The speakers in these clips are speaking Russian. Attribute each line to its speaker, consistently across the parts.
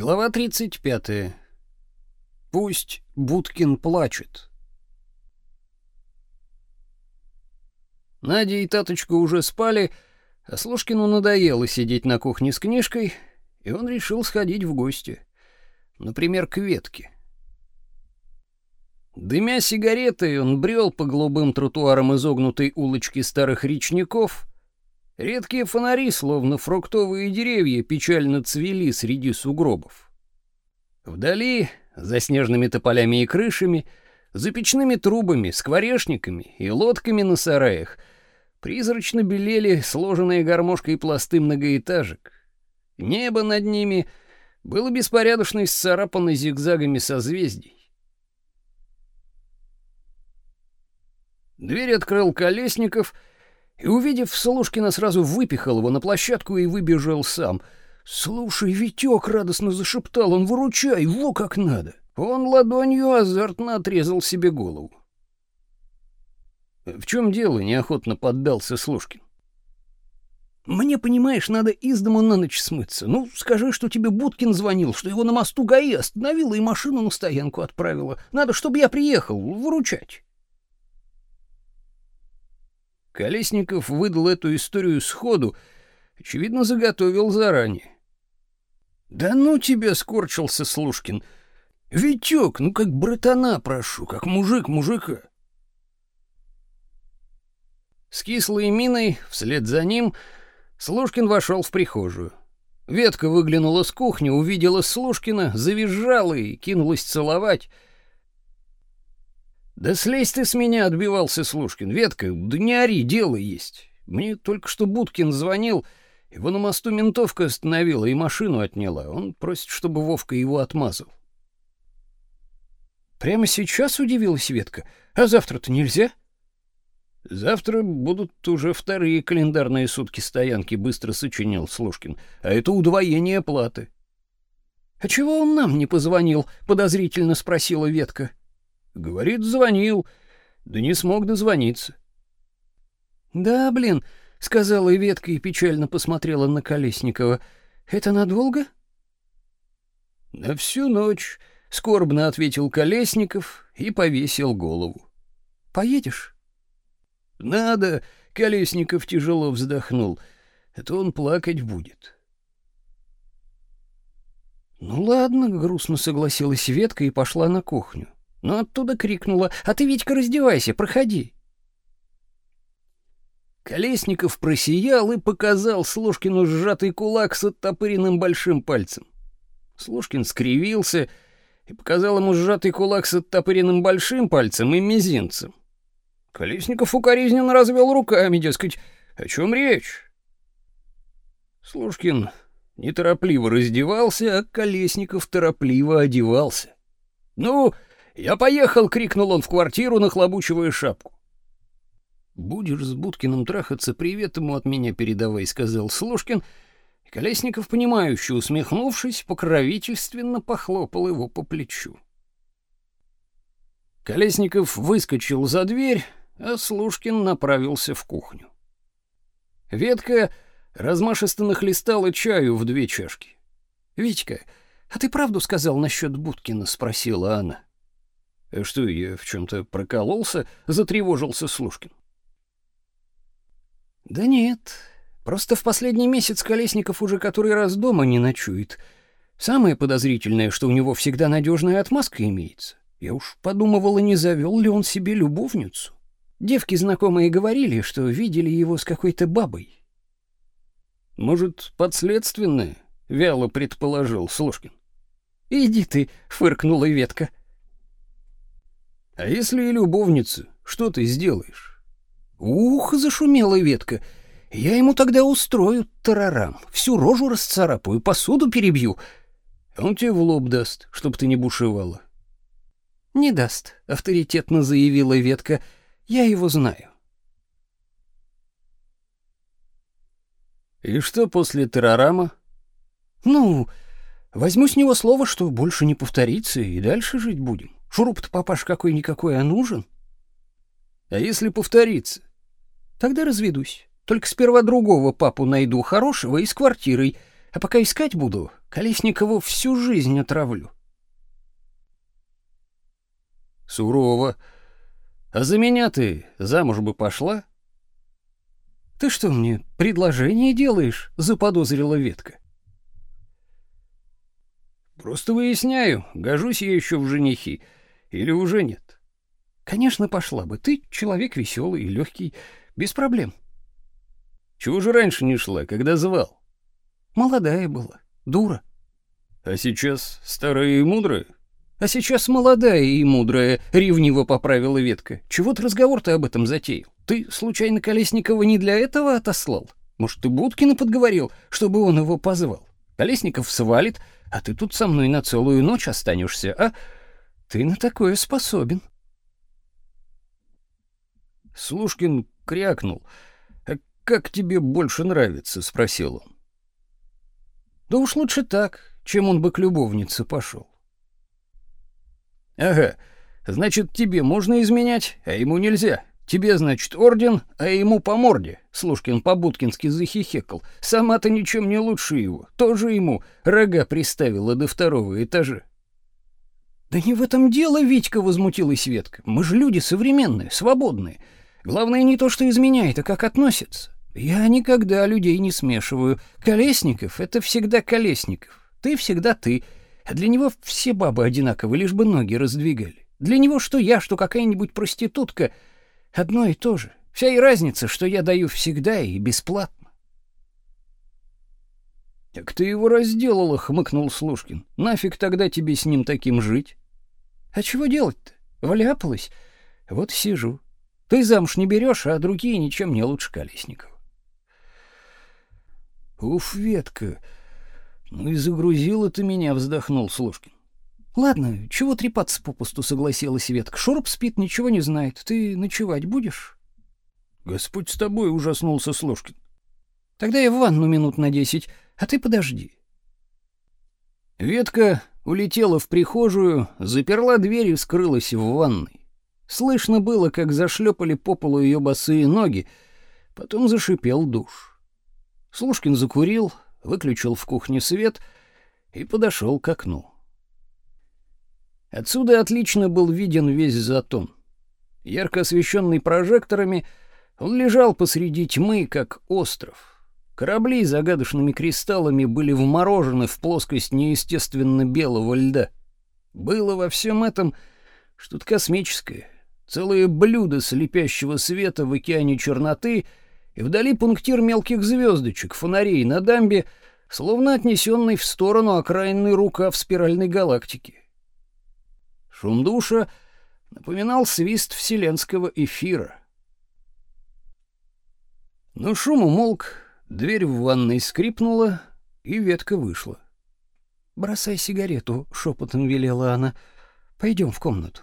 Speaker 1: Глава 35. Пусть Будкин плачет. Надя и Таточка уже спали, а Слушкину надоело сидеть на кухне с книжкой, и он решил сходить в гости. Например, к ветке. Дымя сигаретой, он брел по голубым тротуарам изогнутой улочки старых речников. Редкие фонари, словно фруктовые деревья, печально цвели среди сугробов. Вдали, за снежными тополями и крышами, за печными трубами, скворечниками и лодками на сараях, призрачно белели сложенные гармошкой пласты многоэтажек. Небо над ними было беспорядочно исцарапано зигзагами созвездий. Дверь открыл Колесников и, увидев Слушкина, сразу выпихал его на площадку и выбежал сам. «Слушай, Витек!» — радостно зашептал он. «Выручай! Во как надо!» Он ладонью азартно отрезал себе голову. «В чем дело?» — неохотно поддался Слушкин. «Мне, понимаешь, надо из дому на ночь смыться. Ну, скажи, что тебе Будкин звонил, что его на мосту ГАИ остановила и машину на стоянку отправила. Надо, чтобы я приехал, выручать». Колесников выдал эту историю сходу, очевидно, заготовил заранее. «Да ну тебя!» — скорчился Слушкин. «Витек, ну как братана прошу, как мужик мужика!» С кислой миной, вслед за ним, Слушкин вошел в прихожую. Ветка выглянула с кухни, увидела Слушкина, завизжала и кинулась целовать — «Да слезь ты с меня!» — отбивался Слушкин. «Ветка, да не ори, дело есть. Мне только что Будкин звонил, его на мосту ментовка остановила и машину отняла. Он просит, чтобы Вовка его отмазал». «Прямо сейчас?» — удивилась Ветка. «А завтра-то нельзя?» «Завтра будут уже вторые календарные сутки стоянки», — быстро сочинил Слушкин. «А это удвоение платы». «А чего он нам не позвонил?» — подозрительно спросила Ветка. Говорит, звонил, да не смог дозвониться. Да, блин, сказала Иветка и печально посмотрела на Колесникова. Это надолго? На всю ночь, скорбно ответил Колесников и повесил голову. Поедешь? Надо, Колесников тяжело вздохнул. Это он плакать будет. Ну ладно, грустно согласилась Ветка и пошла на кухню но оттуда крикнула «А ты, Витька, раздевайся, проходи!» Колесников просиял и показал Слушкину сжатый кулак с оттопыренным большим пальцем. Слушкин скривился и показал ему сжатый кулак с оттопыренным большим пальцем и мизинцем. Колесников укоризненно развел руками, дескать, о чем речь? Слушкин неторопливо раздевался, а Колесников торопливо одевался. «Ну, «Я поехал!» — крикнул он в квартиру, нахлобучивая шапку. «Будешь с Будкиным трахаться, привет ему от меня передавай», — сказал Слушкин. И Колесников, понимающе усмехнувшись, покровительственно похлопал его по плечу. Колесников выскочил за дверь, а Слушкин направился в кухню. Ветка размашисто нахлестала чаю в две чашки. «Витька, а ты правду сказал насчет Будкина?» — спросила она. Э, что, я в чем-то прокололся? Затревожился Слушкин. Да нет, просто в последний месяц Колесников уже который раз дома не ночует. Самое подозрительное, что у него всегда надежная отмазка имеется. Я уж подумывала, не завел ли он себе любовницу. Девки знакомые говорили, что видели его с какой-то бабой. Может, подследственное? Вяло предположил Слушкин. Иди ты, фыркнула ветка. А если и любовница, что ты сделаешь? Ух, зашумела ветка. Я ему тогда устрою тарарам, всю рожу расцарапаю, посуду перебью. Он тебе в лоб даст, чтоб ты не бушевала. Не даст, авторитетно заявила ветка. Я его знаю. И что после террорама? Ну, возьму с него слово, что больше не повторится, и дальше жить будем. Шуруп-то папаш какой-никакой, а нужен. А если повторится? Тогда разведусь. Только сперва другого папу найду, хорошего и с квартирой. А пока искать буду, Колесникову всю жизнь отравлю.
Speaker 2: Сурово. А за меня ты замуж бы пошла?
Speaker 1: Ты что мне предложение делаешь? заподозрила ветка.
Speaker 2: Просто выясняю, гожусь я еще в женихи или уже нет.
Speaker 1: Конечно, пошла бы. Ты человек веселый и легкий, без проблем.
Speaker 2: Чего же раньше не шла, когда звал?
Speaker 1: Молодая была, дура.
Speaker 2: А сейчас старая и мудрая?
Speaker 1: А сейчас молодая и мудрая, ревниво поправила ветка. Чего ты разговор-то об этом затеял? Ты случайно Колесникова не для этого отослал? Может, ты Будкина подговорил, чтобы он его позвал? Колесников свалит, а ты тут со мной на целую ночь останешься, а? Ты на такое способен.
Speaker 2: Слушкин крякнул. «А как тебе больше нравится?» — спросил он.
Speaker 1: «Да уж лучше так, чем он бы к любовнице пошел.
Speaker 2: Ага. Значит, тебе можно изменять, а ему нельзя. Тебе, значит, орден, а ему по морде. Слушкин по-будкински захихекал. Сама-то ничем не лучше его. Тоже ему рога приставила до второго этажа.
Speaker 1: Да не в этом дело, Витька, возмутилась Светка. Мы же люди современные, свободные. Главное не то, что изменяет, а как относится. Я никогда людей не смешиваю. Колесников — это всегда Колесников. Ты всегда ты. А для него все бабы одинаковы, лишь бы ноги раздвигали. Для него что я, что какая-нибудь проститутка — одно и то же. Вся и разница, что я даю всегда и бесплатно.
Speaker 2: «Так ты его разделала», — хмыкнул Слушкин. «Нафиг тогда тебе с ним таким жить?»
Speaker 1: «А чего делать-то? Вляпалась. Вот сижу. Ты замуж не берешь, а другие ничем не лучше Колесникова».
Speaker 2: «Уф, ветка!» Ну и загрузила ты меня, вздохнул Слушкин.
Speaker 1: Ладно, чего трепаться попусту, согласилась Ветка. Шуруп спит, ничего не знает. Ты ночевать будешь?
Speaker 2: Господь с тобой, ужаснулся Слушкин.
Speaker 1: Тогда я в ванну минут на десять, а ты подожди.
Speaker 2: Ветка улетела в прихожую, заперла дверь и скрылась в ванной. Слышно было, как зашлепали по полу ее босые ноги, потом зашипел душ. Слушкин закурил, выключил в кухне свет и подошел к окну. Отсюда отлично был виден весь затон. Ярко освещенный прожекторами, он лежал посреди тьмы, как остров. Корабли с загадочными кристаллами были вморожены в плоскость неестественно белого льда. Было во всем этом что-то космическое, целое блюдо слепящего света в океане черноты — и вдали пунктир мелких звездочек, фонарей на дамбе, словно отнесенный в сторону окраинный рукав спиральной галактики. Шум душа напоминал свист вселенского эфира. Но шум умолк, дверь в ванной скрипнула, и ветка вышла.
Speaker 1: «Бросай сигарету», — шепотом велела она. «Пойдем в комнату».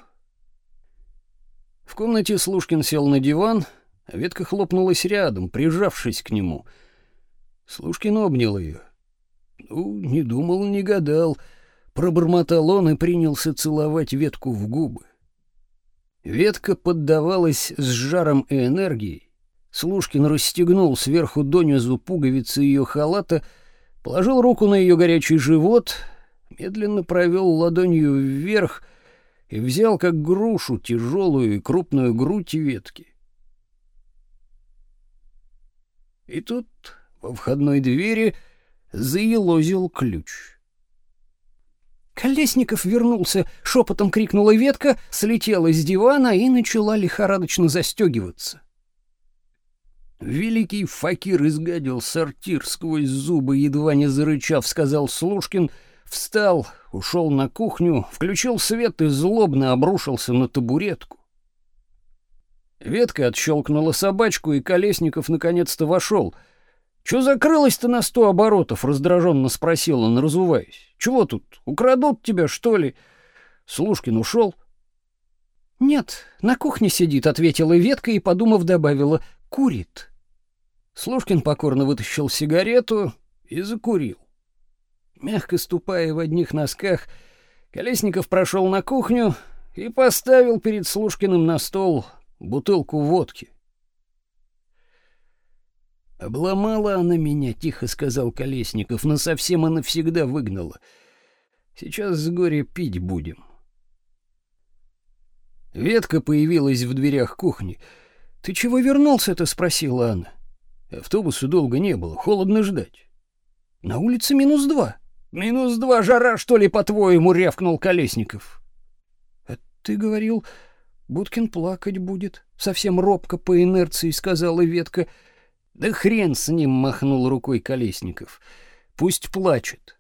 Speaker 2: В комнате Слушкин сел на диван — ветка хлопнулась рядом, прижавшись к нему. Слушкин обнял ее. Ну, не думал, не гадал. Пробормотал он и принялся целовать ветку в губы. Ветка поддавалась с жаром и энергией. Слушкин расстегнул сверху донизу пуговицы ее халата, положил руку на ее горячий живот, медленно провел ладонью вверх и взял как грушу тяжелую и крупную грудь ветки. И тут во входной двери заелозил ключ.
Speaker 1: Колесников вернулся, шепотом крикнула ветка, слетела с дивана и начала лихорадочно застегиваться.
Speaker 2: Великий факир изгадил сортир сквозь зубы, едва не зарычав, сказал Слушкин, встал, ушел на кухню, включил свет и злобно обрушился на табуретку. Ветка отщелкнула собачку, и Колесников наконец-то вошел. «Чё закрылась-то на сто оборотов?» — раздраженно спросил он, разуваясь. «Чего тут, украдут тебя, что ли?» Слушкин ушел.
Speaker 1: «Нет, на кухне сидит», — ответила ветка и, подумав, добавила. «Курит».
Speaker 2: Слушкин покорно вытащил сигарету и закурил. Мягко ступая в одних носках, Колесников прошел на кухню и поставил перед Слушкиным на стол бутылку водки.
Speaker 1: Обломала она меня, тихо сказал Колесников, но совсем и навсегда выгнала. Сейчас с горя пить будем. Ветка появилась в дверях кухни. «Ты чего вернулся-то?» — спросила она. Автобуса долго не было, холодно ждать. «На улице минус два». «Минус два жара, что ли, по-твоему?» — рявкнул Колесников. «А ты говорил, Будкин плакать будет?» — совсем робко по инерции сказала Ветка. «Да хрен с ним!» — махнул рукой Колесников. «Пусть плачет.